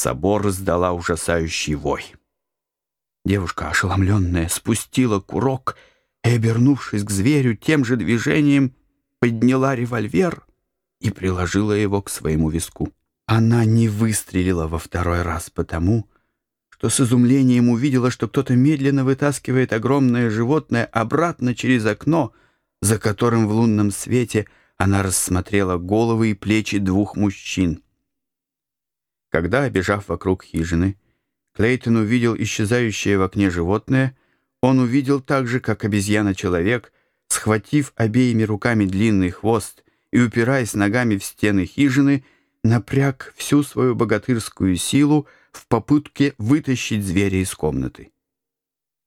Собор издала ужасающий вой. Девушка, ошеломленная, спустила курок и, обернувшись к зверю, тем же движением подняла револьвер и приложила его к своему виску. Она не выстрелила во второй раз потому, что с изумлением увидела, что кто-то медленно вытаскивает огромное животное обратно через окно, за которым в лунном свете она рассмотрела головы и плечи двух мужчин. Когда, обежав вокруг хижины, Клейтон увидел исчезающее в окне животное, он увидел так же, как обезьяна-человек, схватив обеими руками длинный хвост и упираясь ногами в стены хижины, напряг всю свою богатырскую силу в попытке вытащить зверя из комнаты.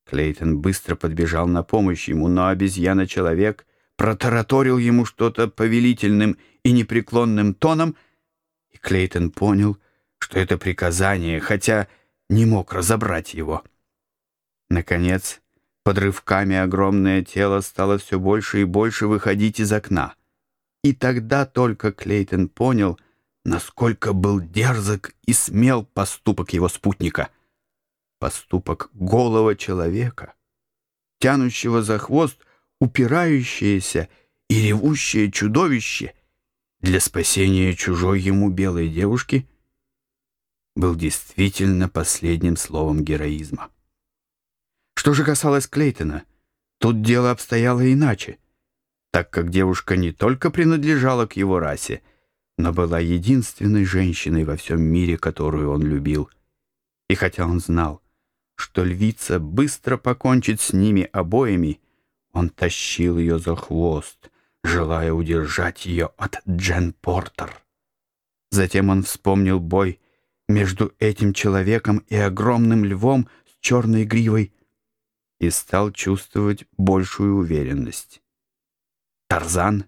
Клейтон быстро подбежал на помощь ему, но обезьяна-человек протараторил ему что-то повелительным и непреклонным тоном, и Клейтон понял, что это приказание, хотя не мог разобрать его. Наконец, под рывками огромное тело стало все больше и больше выходить из окна. И тогда только Клейтон понял, насколько был дерзок и смел поступок его спутника. Поступок голого человека, тянущего за хвост упирающееся и ревущее чудовище для спасения чужой ему белой девушки — был действительно последним словом героизма. Что же касалось Клейтона, тут дело обстояло иначе, так как девушка не только принадлежала к его расе, но была единственной женщиной во всем мире, которую он любил. И хотя он знал, что львица быстро покончит с ними обоими, он тащил ее за хвост, желая удержать ее от Джен Портер. Затем он вспомнил бой между этим человеком и огромным львом с черной гривой и стал чувствовать большую уверенность. Тарзан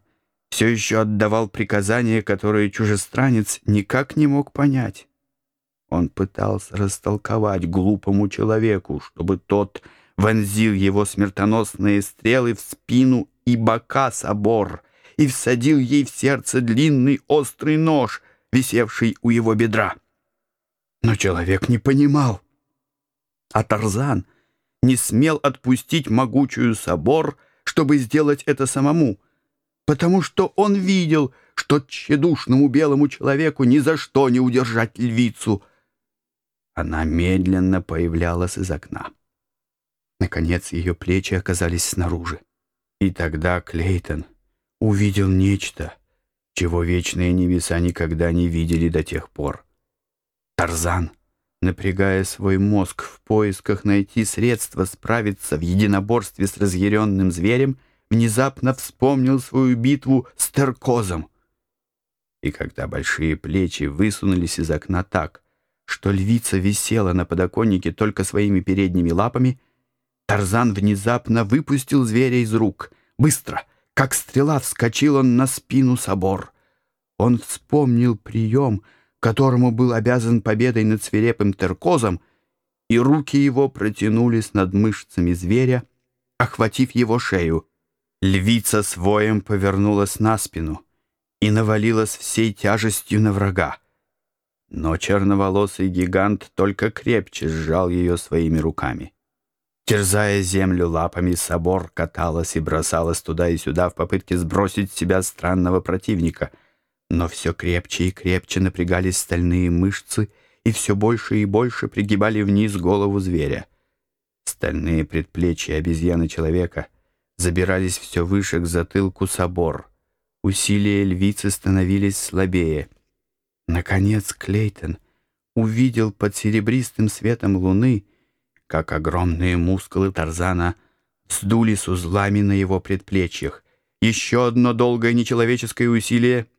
все еще отдавал приказания, которые чужестранец никак не мог понять. Он пытался растолковать глупому человеку, чтобы тот вонзил его смертоносные стрелы в спину и бока собор и всадил ей в сердце длинный острый нож, висевший у его бедра. Но человек не понимал. А Тарзан не смел отпустить могучую собор, чтобы сделать это самому, потому что он видел, что тщедушному белому человеку ни за что не удержать львицу. Она медленно появлялась из окна. Наконец ее плечи оказались снаружи. И тогда Клейтон увидел нечто, чего вечные небеса никогда не видели до тех пор. Тарзан, напрягая свой мозг в поисках найти средства справиться в единоборстве с разъяренным зверем, внезапно вспомнил свою битву с Теркозом. И когда большие плечи высунулись из окна так, что львица висела на подоконнике только своими передними лапами, Тарзан внезапно выпустил зверя из рук. Быстро, как стрела, вскочил он на спину собор. Он вспомнил прием — которому был обязан победой над свирепым теркозом, и руки его протянулись над мышцами зверя, охватив его шею. Львица с воем повернулась на спину и навалилась всей тяжестью на врага. Но черноволосый гигант только крепче сжал ее своими руками. Терзая землю лапами, собор каталась и бросалась туда и сюда в попытке сбросить с себя странного противника — но все крепче и крепче напрягались стальные мышцы и все больше и больше пригибали вниз голову зверя. Стальные предплечья обезьяны-человека забирались все выше к затылку собор. Усилия львицы становились слабее. Наконец Клейтон увидел под серебристым светом луны, как огромные мускулы Тарзана сдулись узлами на его предплечьях. Еще одно долгое нечеловеческое усилие —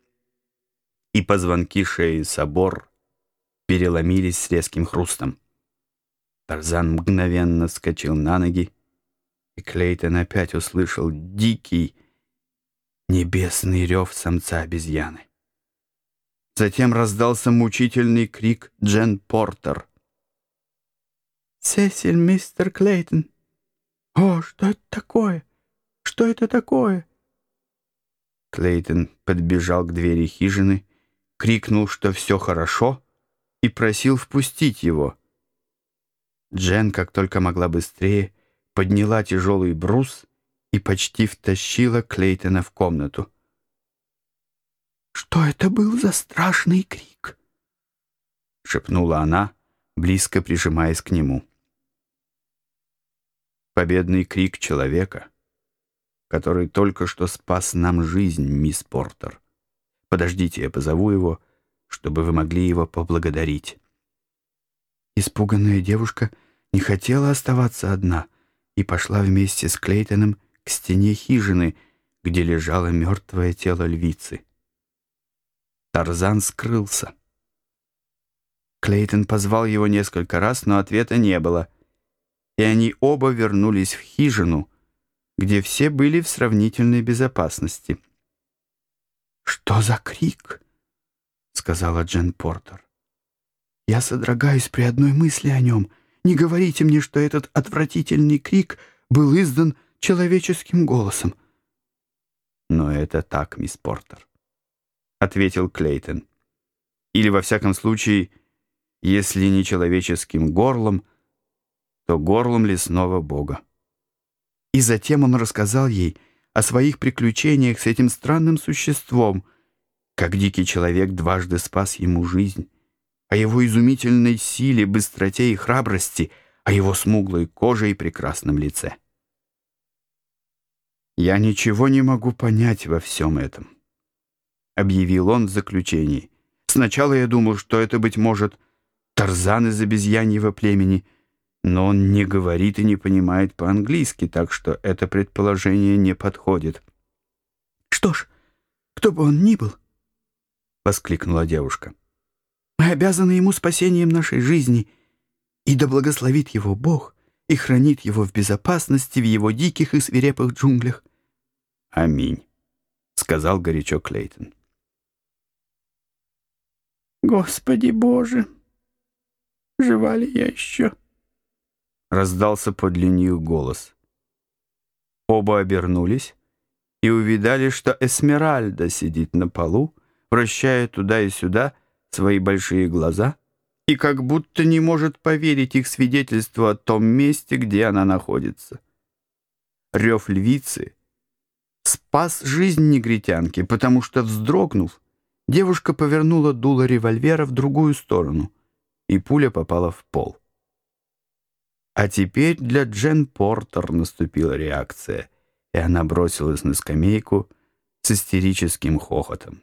и позвонки шеи собор переломились с резким хрустом. Тарзан мгновенно вскочил на ноги, и Клейтон опять услышал дикий небесный рев самца обезьяны. Затем раздался мучительный крик Джен Портер. «Сесиль, мистер Клейтон! О, что это такое? Что это такое?» Клейтон подбежал к двери хижины крикнул, что все хорошо, и просил впустить его. Джен, как только могла быстрее, подняла тяжелый брус и почти втащила Клейтона в комнату. «Что это был за страшный крик?» — шепнула она, близко прижимаясь к нему. Победный крик человека, который только что спас нам жизнь, мисс Портер. Подождите, я позову его, чтобы вы могли его поблагодарить. Испуганная девушка не хотела оставаться одна и пошла вместе с Клейтоном к стене хижины, где лежало мертвое тело львицы. Тарзан скрылся. Клейтон позвал его несколько раз, но ответа не было — и они оба вернулись в хижину, где все были в сравнительной безопасности. «Что за крик?» — сказала Джен Портер. «Я содрогаюсь при одной мысли о нем. Не говорите мне, что этот отвратительный крик был издан человеческим голосом». «Но это так, мисс Портер», — ответил Клейтон. «Или, во всяком случае, если не человеческим горлом, — то горлом лесного бога. И затем он рассказал ей о своих приключениях с этим странным существом, как дикий человек дважды спас ему жизнь, о его изумительной силе, быстроте и храбрости, о его смуглой коже и прекрасном лице. «Я ничего не могу понять во всем этом», — объявил он в заключении. «Сначала я думал, что это, быть может, Тарзан из обезьяньего племени — но он не говорит и не понимает по-английски, так что это предположение не подходит. «Что ж, кто бы он ни был», — воскликнула девушка, — «мы обязаны ему спасением нашей жизни, и да благословит его Бог и хранит его в безопасности в его диких и свирепых джунглях». «Аминь», — сказал горячо Клейтон. «Господи Боже, жива ли я еще?» Раздался подле них голос. Оба обернулись и увидали, что Эсмеральда сидит на полу, вращая туда и сюда свои большие глаза и как будто не может поверить их свидетельству о том месте, где она находится. Рев львицы спас жизнь негритянки, потому что, вздрогнув, девушка повернула дуло револьвера в другую сторону, и пуля попала в пол. А теперь для Джен Портер наступила реакция, и она бросилась на скамейку с истерическим хохотом.